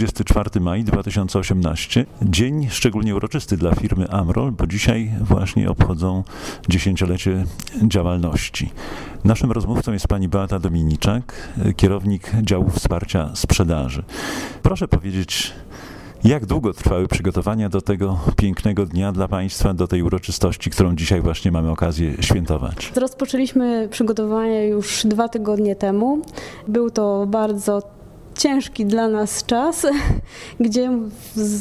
24 maj 2018. Dzień szczególnie uroczysty dla firmy Amrol, bo dzisiaj właśnie obchodzą dziesięciolecie działalności. Naszym rozmówcą jest pani Beata Dominiczak, kierownik działu wsparcia sprzedaży. Proszę powiedzieć, jak długo trwały przygotowania do tego pięknego dnia dla Państwa, do tej uroczystości, którą dzisiaj właśnie mamy okazję świętować? Rozpoczęliśmy przygotowania już dwa tygodnie temu. Był to bardzo ciężki dla nas czas, gdzie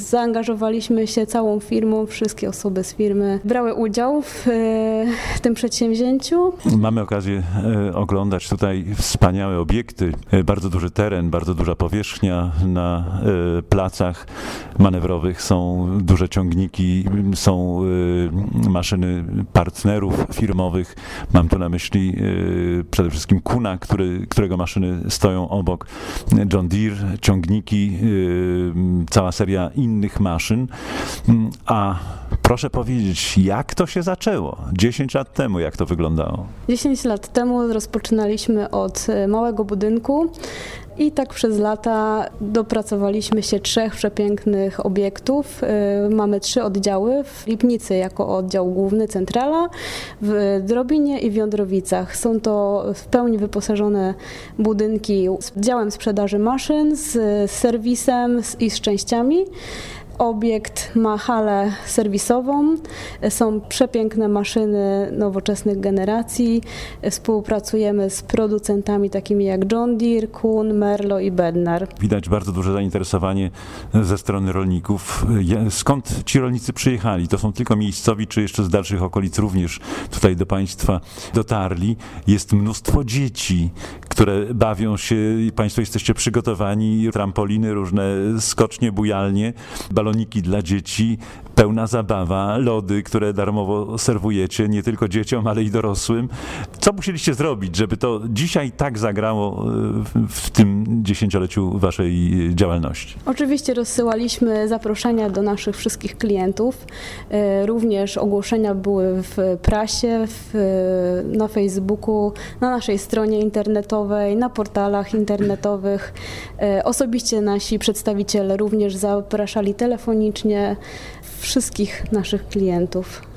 zaangażowaliśmy się całą firmą, wszystkie osoby z firmy brały udział w, w tym przedsięwzięciu. Mamy okazję e, oglądać tutaj wspaniałe obiekty, e, bardzo duży teren, bardzo duża powierzchnia na e, placach manewrowych, są duże ciągniki, są maszyny partnerów firmowych. Mam tu na myśli przede wszystkim Kuna, który, którego maszyny stoją obok. John Deere, ciągniki, yy, cała seria innych maszyn. Mm, a proszę powiedzieć, jak to się zaczęło? 10 lat temu, jak to wyglądało? 10 lat temu rozpoczynaliśmy od y, małego budynku. I tak przez lata dopracowaliśmy się trzech przepięknych obiektów. Y, mamy trzy oddziały w Lipnicy jako oddział główny Centrala, w Drobinie i w Jądrowicach. Są to w pełni wyposażone budynki z działem sprzedaży maszyn, z serwisem i z częściami. Obiekt ma halę serwisową, są przepiękne maszyny nowoczesnych generacji. Współpracujemy z producentami takimi jak John Deere, Kuhn, Merlo i Bednar. Widać bardzo duże zainteresowanie ze strony rolników. Skąd ci rolnicy przyjechali? To są tylko miejscowi, czy jeszcze z dalszych okolic również tutaj do Państwa dotarli? Jest mnóstwo dzieci, które bawią się, Państwo jesteście przygotowani, trampoliny, różne skocznie, bujalnie, baloniki dla dzieci, pełna zabawa, lody, które darmowo serwujecie nie tylko dzieciom, ale i dorosłym. Co musieliście zrobić, żeby to dzisiaj tak zagrało e, w tym dziesięcioleciu Waszej działalności? Oczywiście rozsyłaliśmy zaproszenia do naszych wszystkich klientów. E, również ogłoszenia były w prasie, w, na Facebooku, na naszej stronie internetowej, na portalach internetowych. E, osobiście nasi przedstawiciele również zapraszali telefonicznie wszystkich naszych klientów.